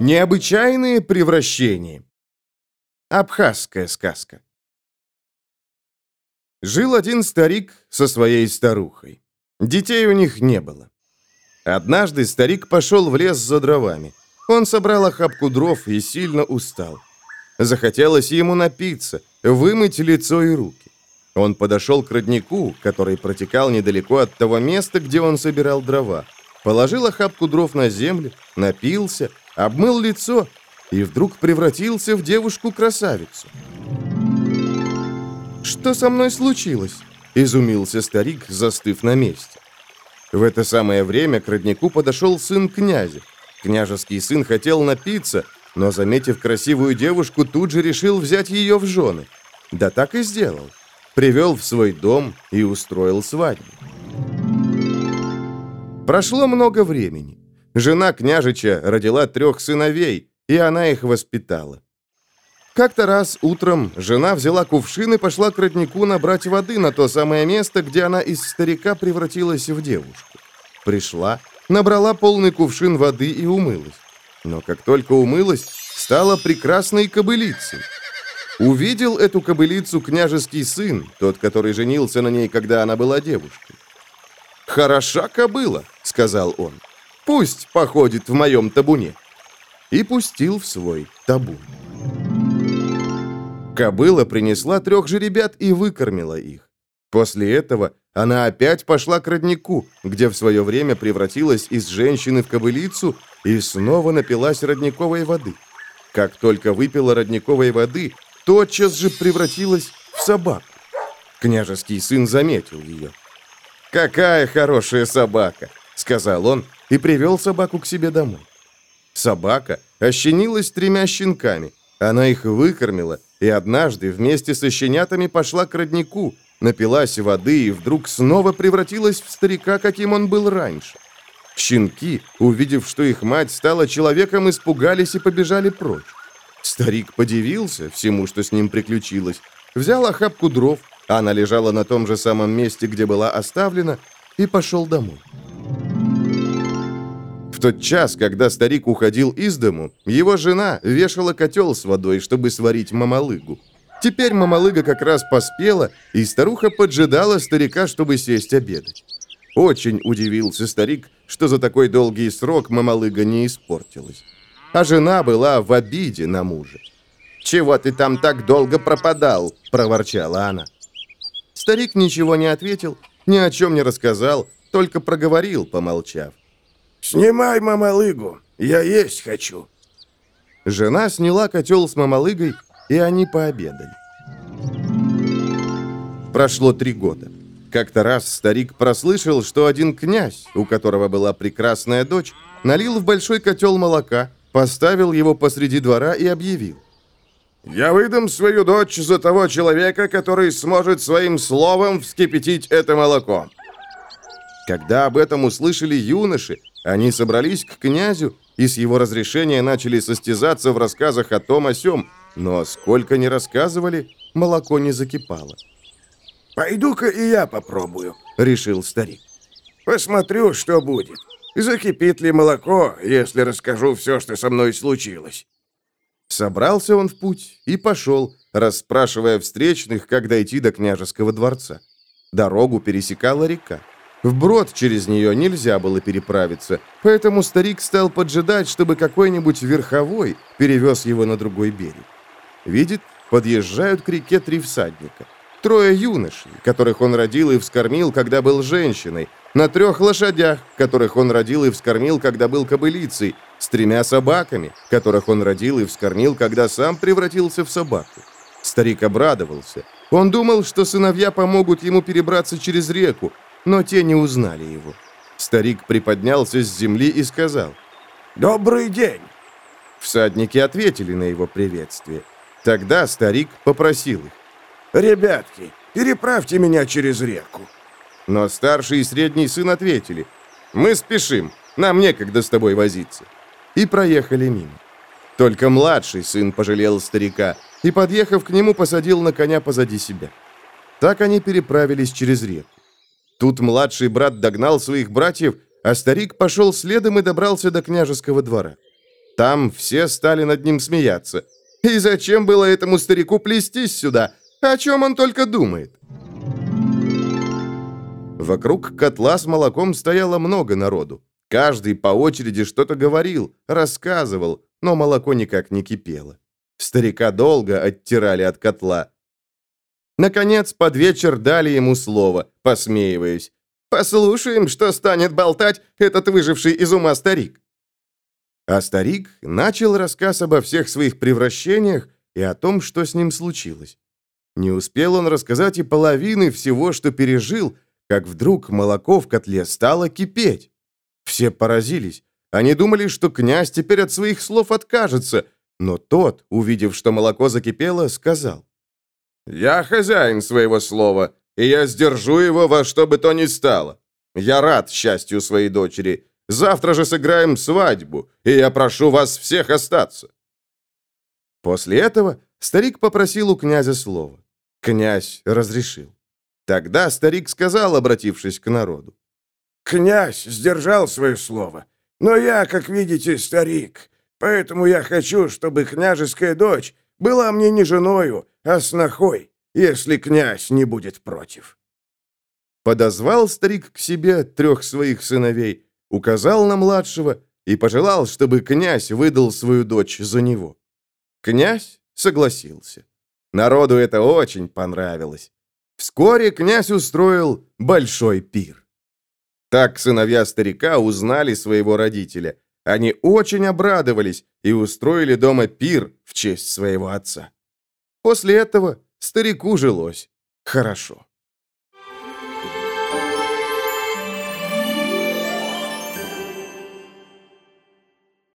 Необычайные превращения. Абхазская сказка. Жил один старик со своей старухой. Детей у них не было. Однажды старик пошел в лес за дровами. Он собрал охапку дров и сильно устал. Захотелось ему напиться, вымыть лицо и руки. Он подошел к роднику, который протекал недалеко от того места, где он собирал дрова. Положил охапку дров на землю, напился, обмыл лицо и вдруг превратился в девушку-красавицу. «Что со мной случилось?» – изумился старик, застыв на месте. В это самое время к роднику подошел сын князя. Княжеский сын хотел напиться, но, заметив красивую девушку, тут же решил взять ее в жены. Да так и сделал. Привел в свой дом и устроил свадьбу. Прошло много времени. Жена княжича родила трех сыновей, и она их воспитала. Как-то раз утром жена взяла кувшин и пошла к роднику набрать воды на то самое место, где она из старика превратилась в девушку. Пришла, набрала полный кувшин воды и умылась. Но как только умылась, стала прекрасной кобылицей. Увидел эту кобылицу княжеский сын, тот, который женился на ней, когда она была девушкой. «Хороша кобыла», — сказал он. «Пусть походит в моем табуне». И пустил в свой табун. Кобыла принесла трех жеребят и выкормила их. После этого она опять пошла к роднику, где в свое время превратилась из женщины в кобылицу и снова напилась родниковой воды. Как только выпила родниковой воды, тотчас же превратилась в собаку. Княжеский сын заметил ее. «Какая хорошая собака!» — сказал он и привел собаку к себе домой. Собака ощенилась тремя щенками. Она их выкормила, и однажды вместе со щенятами пошла к роднику, напилась воды и вдруг снова превратилась в старика, каким он был раньше. Щенки, увидев, что их мать стала человеком, испугались и побежали прочь. Старик подивился всему, что с ним приключилось, взял охапку дров, она лежала на том же самом месте, где была оставлена, и пошел домой. Тот час, когда старик уходил из дому, его жена вешала котел с водой, чтобы сварить мамалыгу. Теперь мамалыга как раз поспела, и старуха поджидала старика, чтобы сесть обедать. Очень удивился старик, что за такой долгий срок мамалыга не испортилась. А жена была в обиде на мужа. «Чего ты там так долго пропадал?» – проворчала она. Старик ничего не ответил, ни о чем не рассказал, только проговорил, помолчав. «Снимай мамалыгу, я есть хочу». Жена сняла котел с мамалыгой, и они пообедали. Прошло три года. Как-то раз старик прослышал, что один князь, у которого была прекрасная дочь, налил в большой котел молока, поставил его посреди двора и объявил. «Я выдам свою дочь за того человека, который сможет своим словом вскипятить это молоко». Когда об этом услышали юноши, они собрались к князю и с его разрешения начали состязаться в рассказах о том о сём, но сколько ни рассказывали, молоко не закипало. «Пойду-ка и я попробую», — решил старик. «Посмотрю, что будет. Закипит ли молоко, если расскажу все, что со мной случилось?» Собрался он в путь и пошел, расспрашивая встречных, как дойти до княжеского дворца. Дорогу пересекала река. Вброд через нее нельзя было переправиться, поэтому старик стал поджидать, чтобы какой-нибудь верховой перевез его на другой берег. Видит, подъезжают к реке три всадника. Трое юношей, которых он родил и вскормил, когда был женщиной, на трех лошадях, которых он родил и вскормил, когда был кобылицей, с тремя собаками, которых он родил и вскормил, когда сам превратился в собаку. Старик обрадовался. Он думал, что сыновья помогут ему перебраться через реку, но те не узнали его. Старик приподнялся с земли и сказал «Добрый день!» Всадники ответили на его приветствие. Тогда старик попросил их «Ребятки, переправьте меня через реку». Но старший и средний сын ответили, «Мы спешим, нам некогда с тобой возиться». И проехали мимо. Только младший сын пожалел старика и, подъехав к нему, посадил на коня позади себя. Так они переправились через реку. Тут младший брат догнал своих братьев, а старик пошел следом и добрался до княжеского двора. Там все стали над ним смеяться. И зачем было этому старику плестись сюда? О чем он только думает? Вокруг котла с молоком стояло много народу. Каждый по очереди что-то говорил, рассказывал, но молоко никак не кипело. Старика долго оттирали от котла. Наконец, под вечер дали ему слово, посмеиваясь. «Послушаем, что станет болтать этот выживший из ума старик». А старик начал рассказ обо всех своих превращениях и о том, что с ним случилось. Не успел он рассказать и половины всего, что пережил, как вдруг молоко в котле стало кипеть. Все поразились. Они думали, что князь теперь от своих слов откажется, но тот, увидев, что молоко закипело, сказал. «Я хозяин своего слова, и я сдержу его во что бы то ни стало. Я рад счастью своей дочери. Завтра же сыграем свадьбу, и я прошу вас всех остаться». После этого старик попросил у князя слова. Князь разрешил. Тогда старик сказал, обратившись к народу. «Князь сдержал свое слово, но я, как видите, старик, поэтому я хочу, чтобы княжеская дочь была мне не женою, а снохой, если князь не будет против». Подозвал старик к себе трех своих сыновей, указал на младшего и пожелал, чтобы князь выдал свою дочь за него. Князь согласился. Народу это очень понравилось. Вскоре князь устроил большой пир. Так сыновья старика узнали своего родителя. Они очень обрадовались и устроили дома пир в честь своего отца. После этого старику жилось хорошо.